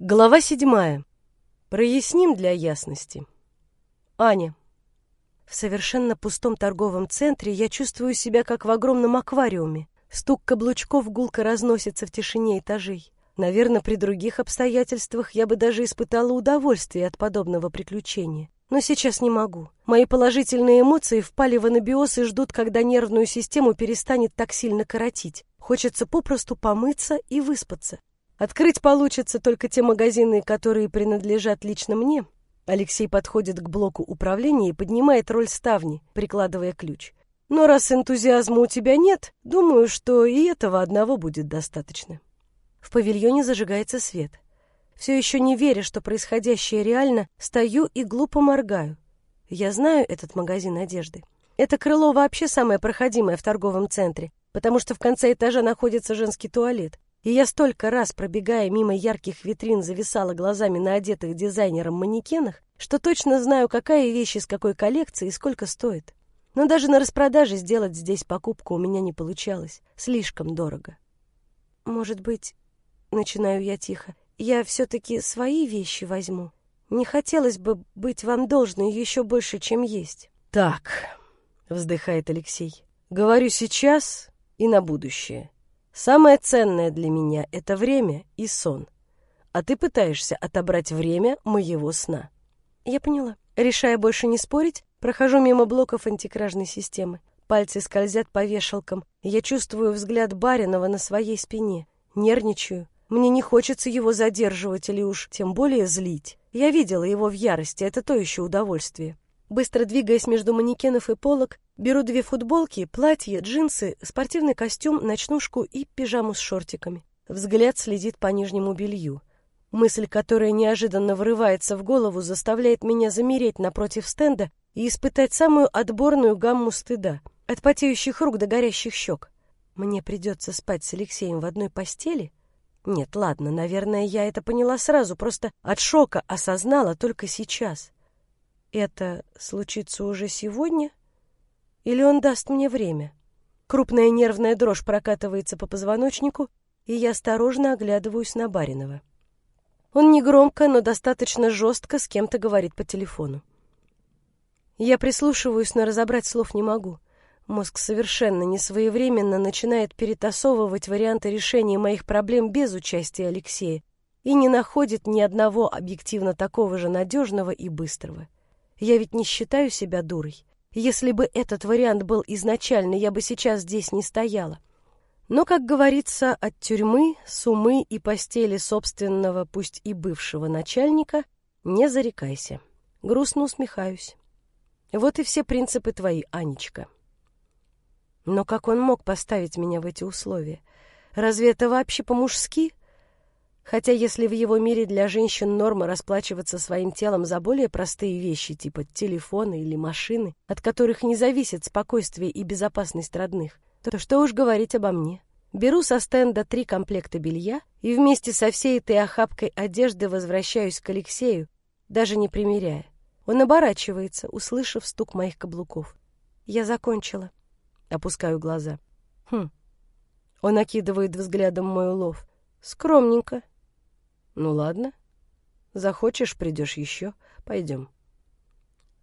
Глава седьмая. Проясним для ясности. Аня. В совершенно пустом торговом центре я чувствую себя как в огромном аквариуме. Стук каблучков гулко разносится в тишине этажей. Наверное, при других обстоятельствах я бы даже испытала удовольствие от подобного приключения. Но сейчас не могу. Мои положительные эмоции впали в анабиоз и ждут, когда нервную систему перестанет так сильно коротить. Хочется попросту помыться и выспаться. Открыть получится только те магазины, которые принадлежат лично мне. Алексей подходит к блоку управления и поднимает роль ставни, прикладывая ключ. Но раз энтузиазма у тебя нет, думаю, что и этого одного будет достаточно. В павильоне зажигается свет. Все еще не веря, что происходящее реально, стою и глупо моргаю. Я знаю этот магазин одежды. Это крыло вообще самое проходимое в торговом центре, потому что в конце этажа находится женский туалет. И я столько раз, пробегая мимо ярких витрин, зависала глазами на одетых дизайнером манекенах, что точно знаю, какая вещь из какой коллекции и сколько стоит. Но даже на распродаже сделать здесь покупку у меня не получалось. Слишком дорого. Может быть, начинаю я тихо, я все-таки свои вещи возьму. Не хотелось бы быть вам должной еще больше, чем есть. Так, вздыхает Алексей. Говорю сейчас и на будущее. Самое ценное для меня — это время и сон. А ты пытаешься отобрать время моего сна. Я поняла. Решая больше не спорить, прохожу мимо блоков антикражной системы. Пальцы скользят по вешалкам, я чувствую взгляд Баринова на своей спине. Нервничаю. Мне не хочется его задерживать или уж тем более злить. Я видела его в ярости, это то еще удовольствие. Быстро двигаясь между манекенов и полок, беру две футболки, платье, джинсы, спортивный костюм, ночнушку и пижаму с шортиками. Взгляд следит по нижнему белью. Мысль, которая неожиданно врывается в голову, заставляет меня замереть напротив стенда и испытать самую отборную гамму стыда. От потеющих рук до горящих щек. Мне придется спать с Алексеем в одной постели? Нет, ладно, наверное, я это поняла сразу, просто от шока осознала только сейчас. Это случится уже сегодня? Или он даст мне время? Крупная нервная дрожь прокатывается по позвоночнику, и я осторожно оглядываюсь на Баринова. Он негромко, но достаточно жестко с кем-то говорит по телефону. Я прислушиваюсь, но разобрать слов не могу. Мозг совершенно несвоевременно начинает перетасовывать варианты решения моих проблем без участия Алексея и не находит ни одного объективно такого же надежного и быстрого. Я ведь не считаю себя дурой. Если бы этот вариант был изначально, я бы сейчас здесь не стояла. Но, как говорится, от тюрьмы, сумы и постели собственного, пусть и бывшего начальника, не зарекайся. Грустно усмехаюсь. Вот и все принципы твои, Анечка. Но как он мог поставить меня в эти условия? Разве это вообще по-мужски? Хотя если в его мире для женщин норма расплачиваться своим телом за более простые вещи, типа телефона или машины, от которых не зависит спокойствие и безопасность родных, то что уж говорить обо мне. Беру со стенда три комплекта белья и вместе со всей этой охапкой одежды возвращаюсь к Алексею, даже не примеряя. Он оборачивается, услышав стук моих каблуков. Я закончила. Опускаю глаза. Хм. Он окидывает взглядом мой улов. Скромненько. Ну ладно. Захочешь, придешь еще. Пойдем.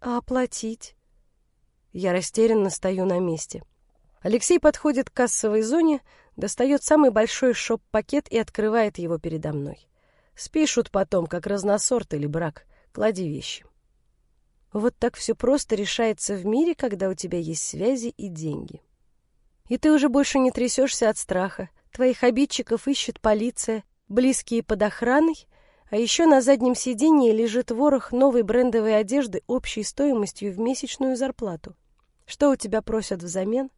А оплатить? Я растерянно стою на месте. Алексей подходит к кассовой зоне, достает самый большой шоп-пакет и открывает его передо мной. Спишут потом, как разносорт или брак. Клади вещи. Вот так все просто решается в мире, когда у тебя есть связи и деньги. И ты уже больше не трясешься от страха. Твоих обидчиков ищет полиция, близкие под охраной, а еще на заднем сиденье лежит ворох новой брендовой одежды общей стоимостью в месячную зарплату. Что у тебя просят взамен?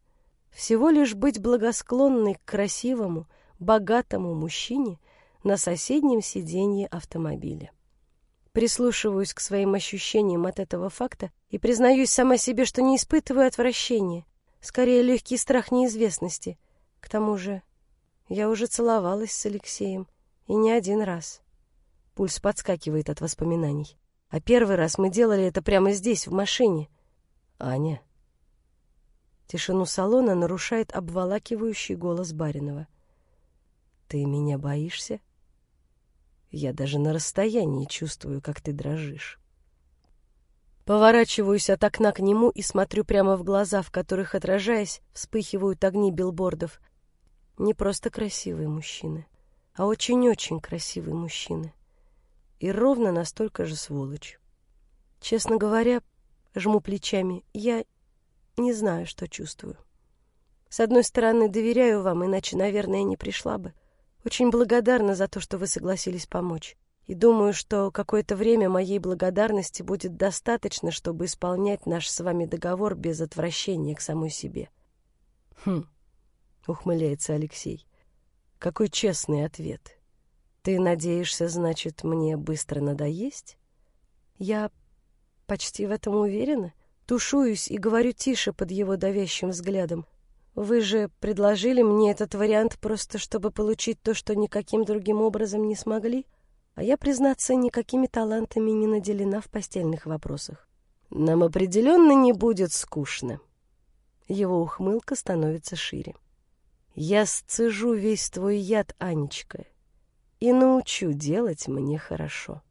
Всего лишь быть благосклонной к красивому, богатому мужчине на соседнем сиденье автомобиля. Прислушиваюсь к своим ощущениям от этого факта и признаюсь сама себе, что не испытываю отвращения, скорее легкий страх неизвестности. К тому же я уже целовалась с Алексеем, и не один раз. Пульс подскакивает от воспоминаний. А первый раз мы делали это прямо здесь, в машине. Аня. Тишину салона нарушает обволакивающий голос Баринова. Ты меня боишься? Я даже на расстоянии чувствую, как ты дрожишь. Поворачиваюсь от окна к нему и смотрю прямо в глаза, в которых, отражаясь, вспыхивают огни билбордов. Не просто красивый мужчина, а очень-очень красивый мужчина. И ровно настолько же сволочь. Честно говоря, жму плечами, я не знаю, что чувствую. С одной стороны, доверяю вам, иначе, наверное, не пришла бы. Очень благодарна за то, что вы согласились помочь. И думаю, что какое-то время моей благодарности будет достаточно, чтобы исполнять наш с вами договор без отвращения к самой себе. Хм, ухмыляется Алексей. Какой честный ответ. Ты надеешься, значит, мне быстро надоесть? Я почти в этом уверена. Тушуюсь и говорю тише под его давящим взглядом. Вы же предложили мне этот вариант просто, чтобы получить то, что никаким другим образом не смогли, а я, признаться, никакими талантами не наделена в постельных вопросах. Нам определенно не будет скучно. Его ухмылка становится шире. Я сцежу весь твой яд, Анечка, и научу делать мне хорошо.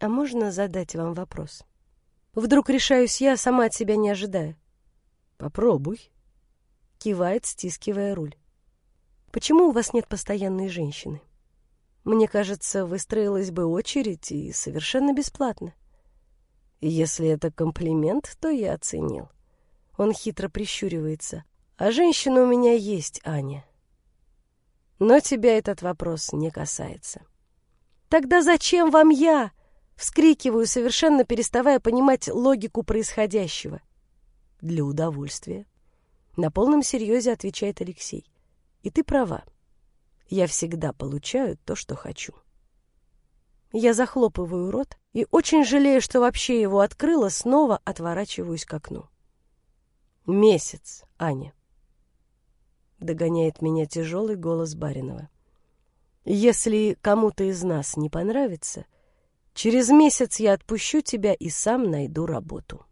А можно задать вам вопрос? Вдруг решаюсь я, сама от себя не ожидая. Попробуй кивает, стискивая руль. «Почему у вас нет постоянной женщины? Мне кажется, выстроилась бы очередь и совершенно бесплатно». «Если это комплимент, то я оценил». Он хитро прищуривается. «А женщина у меня есть, Аня. Но тебя этот вопрос не касается». «Тогда зачем вам я?» Вскрикиваю, совершенно переставая понимать логику происходящего. «Для удовольствия», на полном серьезе отвечает Алексей. И ты права. Я всегда получаю то, что хочу. Я захлопываю рот и, очень жалею, что вообще его открыла, снова отворачиваюсь к окну. «Месяц, Аня!» Догоняет меня тяжелый голос Баринова. «Если кому-то из нас не понравится, через месяц я отпущу тебя и сам найду работу».